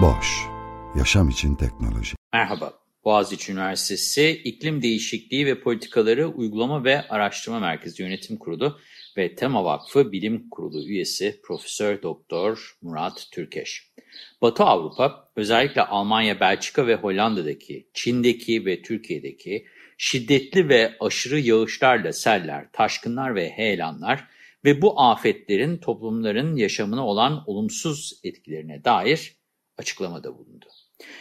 Boş, yaşam için teknoloji. Merhaba, Boğaziçi Üniversitesi İklim Değişikliği ve Politikaları Uygulama ve Araştırma Merkezi Yönetim Kurulu ve Tema Vakfı Bilim Kurulu üyesi Profesör Doktor Murat Türkeş. Batı Avrupa, özellikle Almanya, Belçika ve Hollanda'daki, Çin'deki ve Türkiye'deki şiddetli ve aşırı yağışlarla seller, taşkınlar ve heyelanlar ve bu afetlerin toplumların yaşamına olan olumsuz etkilerine dair açıklamada bulundu.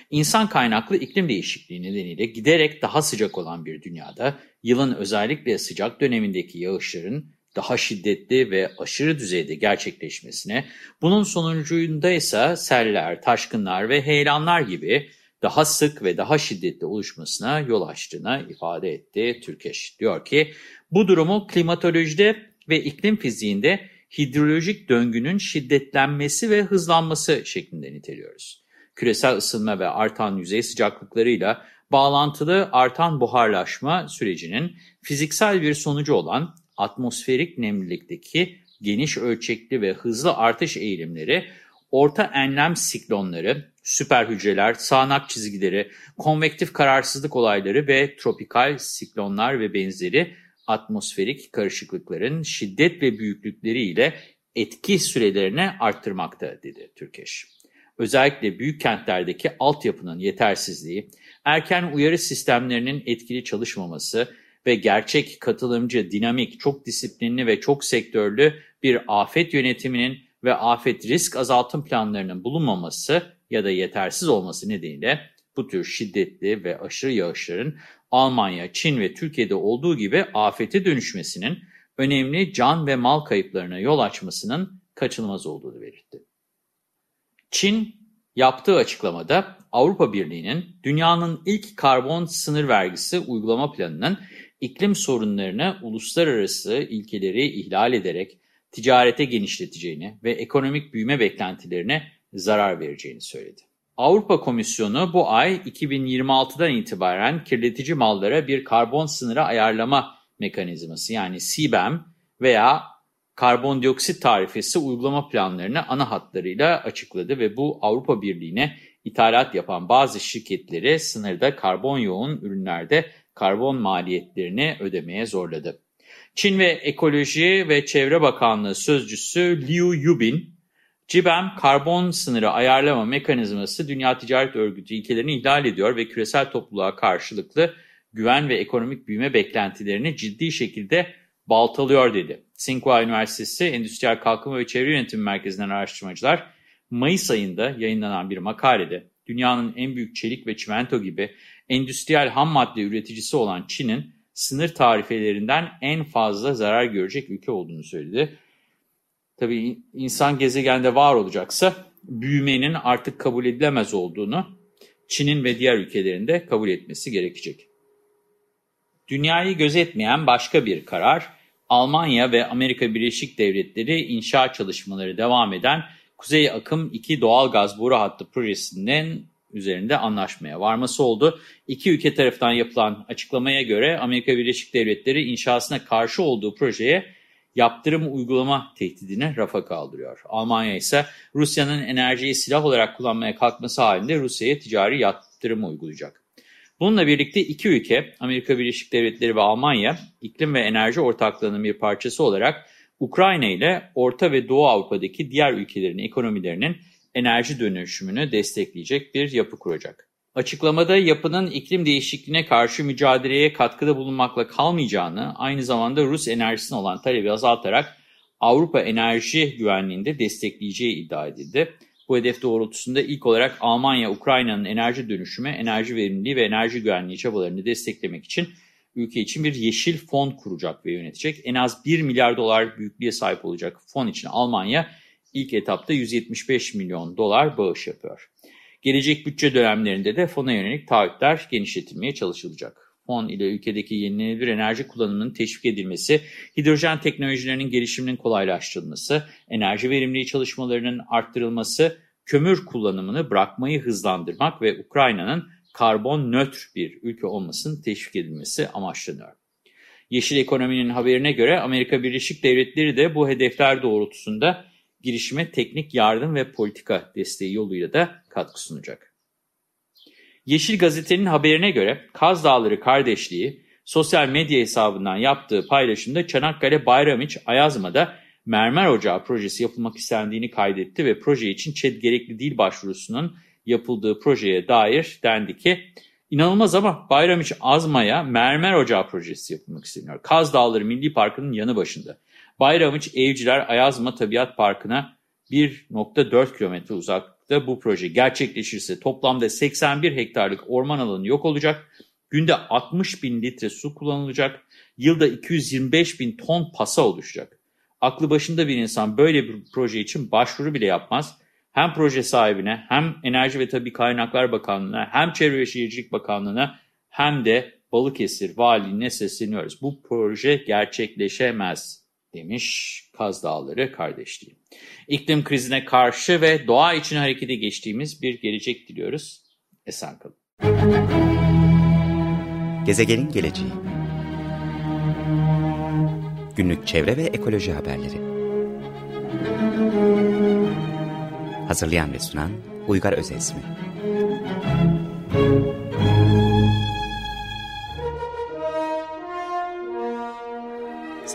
İnsan kaynaklı iklim değişikliği nedeniyle giderek daha sıcak olan bir dünyada yılın özellikle sıcak dönemindeki yağışların daha şiddetli ve aşırı düzeyde gerçekleşmesine, bunun sonucunda ise seller, taşkınlar ve heyelanlar gibi daha sık ve daha şiddetli oluşmasına yol açtığına ifade etti Türkeş. Diyor ki, bu durumu klimatolojide ve iklim fiziğinde hidrolojik döngünün şiddetlenmesi ve hızlanması şeklinde niteliyoruz. Küresel ısınma ve artan yüzey sıcaklıklarıyla bağlantılı artan buharlaşma sürecinin fiziksel bir sonucu olan atmosferik nemlilikteki geniş ölçekli ve hızlı artış eğilimleri, orta enlem siklonları, süper hücreler, sağanak çizgileri, konvektif kararsızlık olayları ve tropikal siklonlar ve benzeri atmosferik karışıklıkların şiddet ve büyüklükleriyle etki sürelerini arttırmakta dedi Türkeş. Özellikle büyük kentlerdeki altyapının yetersizliği, erken uyarı sistemlerinin etkili çalışmaması ve gerçek katılımcı, dinamik, çok disiplinli ve çok sektörlü bir afet yönetiminin ve afet risk azaltım planlarının bulunmaması ya da yetersiz olması nedeniyle bu tür şiddetli ve aşırı yağışların Almanya, Çin ve Türkiye'de olduğu gibi afete dönüşmesinin önemli can ve mal kayıplarına yol açmasının kaçınılmaz olduğunu belirtti. Çin yaptığı açıklamada Avrupa Birliği'nin dünyanın ilk karbon sınır vergisi uygulama planının iklim sorunlarını uluslararası ilkeleri ihlal ederek ticarete genişleteceğini ve ekonomik büyüme beklentilerine zarar vereceğini söyledi. Avrupa Komisyonu bu ay 2026'dan itibaren kirletici mallara bir karbon sınırı ayarlama mekanizması yani CBAM veya karbondioksit tarifesi uygulama planlarını ana hatlarıyla açıkladı ve bu Avrupa Birliği'ne ithalat yapan bazı şirketleri sınırda karbon yoğun ürünlerde karbon maliyetlerini ödemeye zorladı. Çin ve Ekoloji ve Çevre Bakanlığı Sözcüsü Liu Yubin, CBAM karbon sınırı ayarlama mekanizması Dünya Ticaret Örgütü ilkelerini ihlal ediyor ve küresel topluluğa karşılıklı güven ve ekonomik büyüme beklentilerini ciddi şekilde baltalıyor dedi. Tsinghua Üniversitesi Endüstriyel Kalkınma ve Çevre Yönetimi Merkezi'nden araştırmacılar Mayıs ayında yayınlanan bir makalede dünyanın en büyük çelik ve çimento gibi endüstriyel ham madde üreticisi olan Çin'in sınır tarifelerinden en fazla zarar görecek ülke olduğunu söyledi. Tabii insan gezegende var olacaksa büyümenin artık kabul edilemez olduğunu Çin'in ve diğer ülkelerinde kabul etmesi gerekecek. Dünyayı gözetmeyen başka bir karar, Almanya ve Amerika Birleşik Devletleri inşaat çalışmaları devam eden Kuzey Akım 2 doğal gaz boru hattı projesinin üzerinde anlaşmaya varması oldu. İki ülke tarafından yapılan açıklamaya göre Amerika Birleşik Devletleri inşasına karşı olduğu projeye yaptırım uygulama tehdidini rafa kaldırıyor. Almanya ise Rusya'nın enerjiyi silah olarak kullanmaya kalkması halinde Rusya'ya ticari yaptırım uygulayacak. Bununla birlikte iki ülke, Amerika Birleşik Devletleri ve Almanya, iklim ve enerji ortaklığının bir parçası olarak Ukrayna ile Orta ve Doğu Avrupa'daki diğer ülkelerin ekonomilerinin enerji dönüşümünü destekleyecek bir yapı kuracak. Açıklamada yapının iklim değişikliğine karşı mücadeleye katkıda bulunmakla kalmayacağını, aynı zamanda Rus enerjisine olan talebi azaltarak Avrupa enerji güvenliğinde destekleyeceği iddia edildi. Bu hedef doğrultusunda ilk olarak Almanya, Ukrayna'nın enerji dönüşümü, enerji verimliliği ve enerji güvenliği çabalarını desteklemek için ülke için bir yeşil fon kuracak ve yönetecek. En az 1 milyar dolar büyüklüğe sahip olacak fon için Almanya ilk etapta 175 milyon dolar bağış yapıyor. Gelecek bütçe dönemlerinde de fona yönelik taahhütler genişletilmeye çalışılacak. Fon ile ülkedeki yenilenebilir enerji kullanımının teşvik edilmesi, hidrojen teknolojilerinin gelişiminin kolaylaştırılması, enerji verimliliği çalışmalarının arttırılması, kömür kullanımını bırakmayı hızlandırmak ve Ukrayna'nın karbon nötr bir ülke olmasının teşvik edilmesi amaçlanıyor. Yeşil Ekonomi'nin haberine göre Amerika Birleşik Devletleri de bu hedefler doğrultusunda girişime teknik yardım ve politika desteği yoluyla da katkı sunacak. Yeşil Gazete'nin haberine göre Kaz Dağları Kardeşliği sosyal medya hesabından yaptığı paylaşımda Çanakkale Bayramiç Ayazma'da mermer ocağı projesi yapılmak istendiğini kaydetti ve proje için ÇED gerekli dil başvurusunun yapıldığı projeye dair dendi ki inanılmaz ama Bayramiç Azma'ya mermer ocağı projesi yapılmak isteniyor. Kaz Dağları Milli Parkı'nın yanı başında. Bayramiç Evciler Ayazma Tabiat Parkı'na 1.4 kilometre uzakta bu proje gerçekleşirse toplamda 81 hektarlık orman alanı yok olacak. Günde 60 bin litre su kullanılacak. Yılda 225 bin ton pasa oluşacak. Aklı başında bir insan böyle bir proje için başvuru bile yapmaz. Hem proje sahibine hem Enerji ve Tabi Kaynaklar Bakanlığı'na hem Çevre ve Şehircilik Bakanlığı'na hem de Balıkesir Valiliğine sesleniyoruz. Bu proje gerçekleşemez demiş Kaz Dağları kardeşliği. İklim krizine karşı ve doğa için harekete geçtiğimiz bir gelecek diliyoruz. Esen kalın. Gezegenin geleceği Günlük çevre ve ekoloji haberleri Hazırlayan ve sunan Uygar Özesmi